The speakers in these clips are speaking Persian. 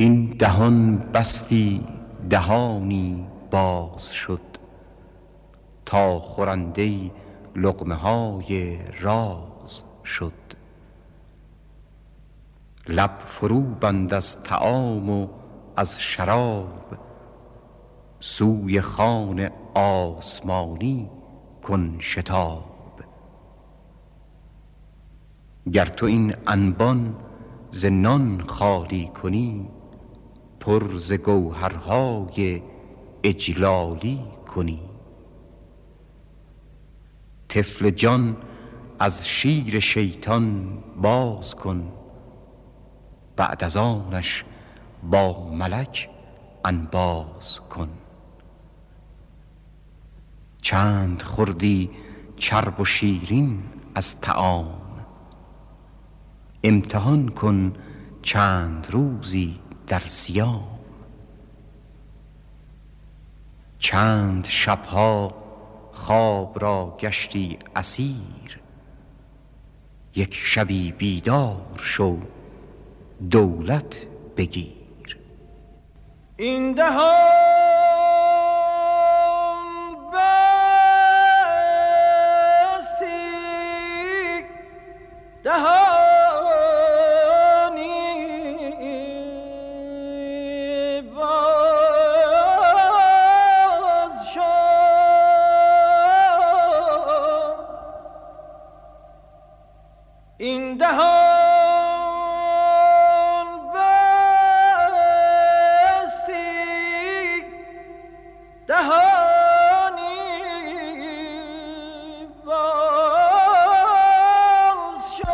این دهان بستی دهانی باز شد تا خورنده لقمه های راز شد. لب فرو بند از طعام و از شراب سوی خان آسمانی کن شتاب. گر تو این انبان ز نان خالی کنی پر ز گوهرهای اجلالی کنی. طفل جان از شیر شیطان باز کن. بعد از آنش با ملک انباز کن. چند خوردی چرب و شیرین از تعام امتحان کن چند روزی در سیام چند شبها خواب را گشتی اسیر. یک شبی بیدار شو دولت بگیر. این دهان این دهان بستی دهانی باز شد.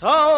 تا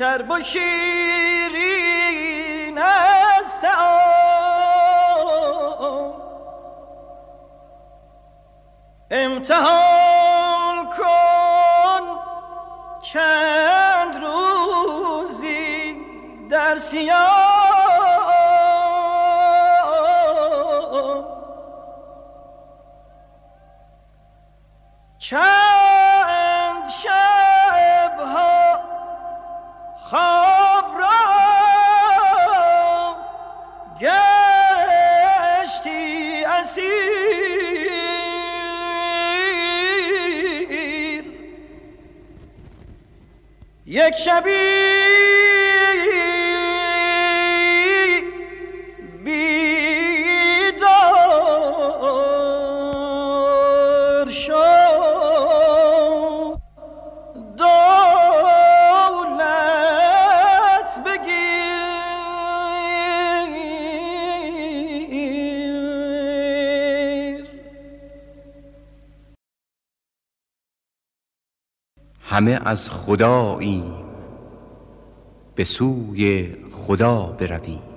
شرب و شیرین است امتحان کن چند روزی در سیاه یک شبی همه از خدایی به سوی خدا برویم.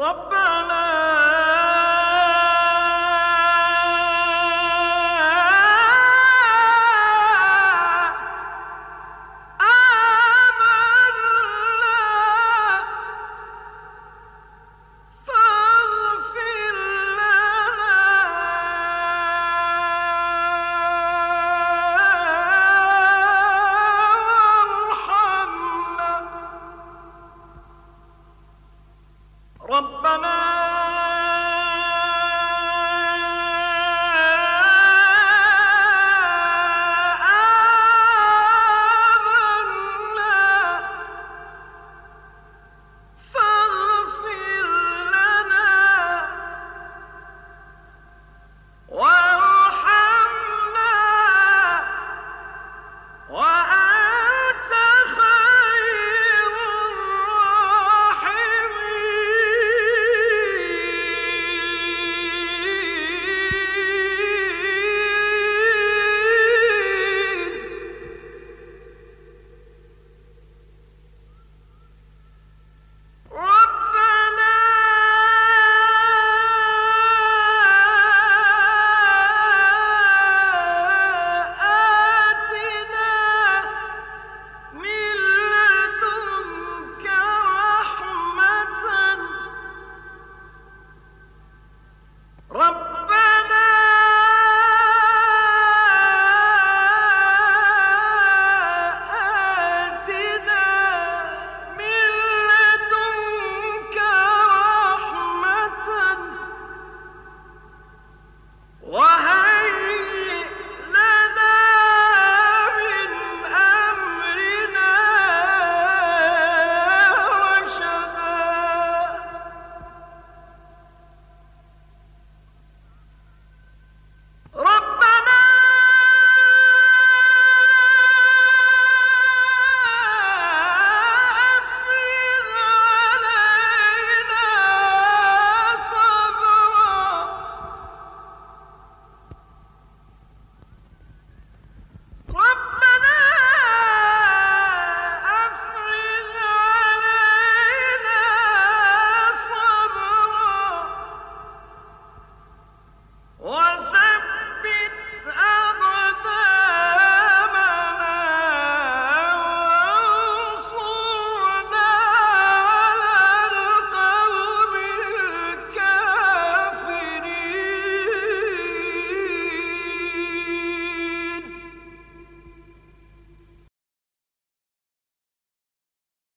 ربنا